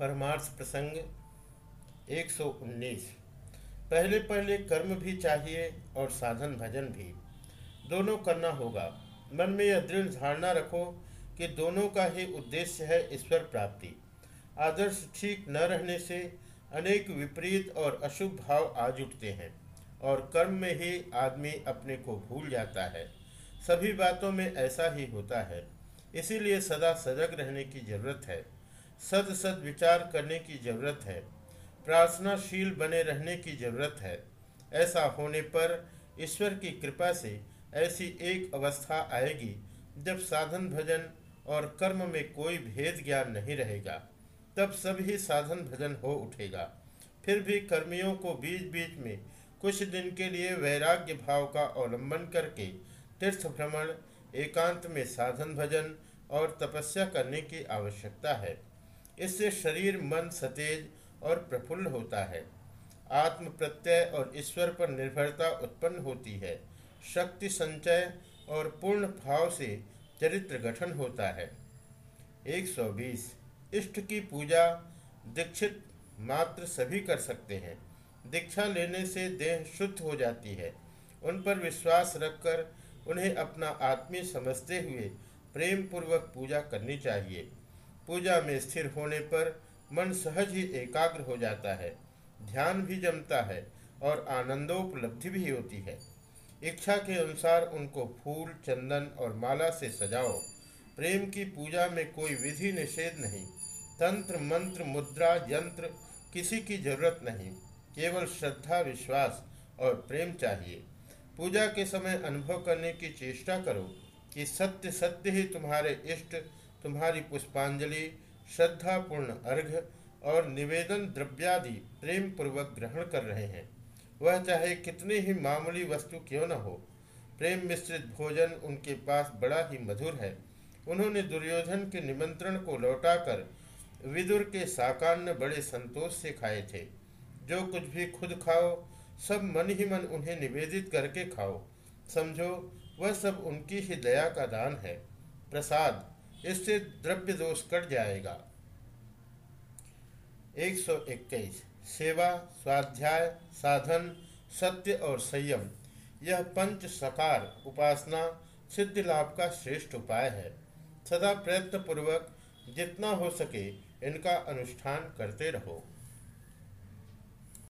परमार्थ प्रसंग 119 पहले पहले कर्म भी चाहिए और साधन भजन भी। दोनों करना होगा। मन में यह दृढ़ धारणा रखो कि दोनों का ही उद्देश्य है ईश्वर प्राप्ति। आदर्श ठीक न रहने से अनेक विपरीत और अशुभ भाव आज उठते हैं और कर्म में ही आदमी अपने को भूल जाता है। सभी बातों में ऐसा ही होता है। इसीलिए सदा सजग रहने की ज़रूरत है। सद सद विचार करने की ज़रूरत है। प्रार्थनाशील बने रहने की ज़रूरत है। ऐसा होने पर ईश्वर की कृपा से ऐसी एक अवस्था आएगी जब साधन भजन और कर्म में कोई भेद ज्ञान नहीं रहेगा। तब सभी साधन भजन हो उठेगा। फिर भी कर्मियों को बीच बीच में कुछ दिन के लिए वैराग्य भाव का अवलंबन करके तीर्थ भ्रमण, एकांत में साधन भजन और तपस्या करने की आवश्यकता है। इससे शरीर, मन सतेज और प्रफुल्ल होता है। आत्म प्रत्यय और ईश्वर पर निर्भरता उत्पन्न होती है। शक्ति संचय और पूर्ण भाव से चरित्र गठन होता है। 120 इष्ट की पूजा दीक्षित मात्र सभी कर सकते हैं। दीक्षा लेने से देह शुद्ध हो जाती है। उन पर विश्वास रखकर उन्हें अपना आत्मीय समझते हुए प्रेम पूर्वक पूजा करनी चाहिए। पूजा में स्थिर होने पर मन सहज ही एकाग्र हो जाता है, ध्यान भी जमता है और आनंदोपलब्धि भी होती है। इच्छा के अनुसार उनको फूल, चंदन और माला से सजाओ। प्रेम की पूजा में कोई विधि निषेध नहीं। तंत्र, मंत्र, मुद्रा, यंत्र किसी की ज़रूरत नहीं। केवल श्रद्धा, विश्वास और प्रेम चाहिए। पूजा के समय अनुभव करने की चेष्टा करो कि सत्य सत्य ही तुम्हारे इष्ट तुम्हारी पुष्पांजलि, श्रद्धापूर्ण अर्घ और निवेदन द्रव्यादि प्रेम पूर्वक ग्रहण कर रहे हैं। वह चाहे कितनी ही मामूली वस्तु क्यों न हो, प्रेम मिश्रित भोजन उनके पास बड़ा ही मधुर है। उन्होंने दुर्योधन के निमंत्रण को लौटाकर विदुर के साकान्न बड़े संतोष से खाए थे। जो कुछ भी खुद खाओ, सब मन ही मन उन्हें निवेदित करके खाओ। समझो, वह सब उनकी ही दया का दान है। प्रसाद इससे द्रव्य दोष कट जाएगा। 121 सेवा, स्वाध्याय, साधन, सत्य और संयम, यह पंच सकार, उपासना, सिद्धि लाभ का श्रेष्ठ उपाय है। सदा प्रयत्न पूर्वक जितना हो सके इनका अनुष्ठान करते रहो।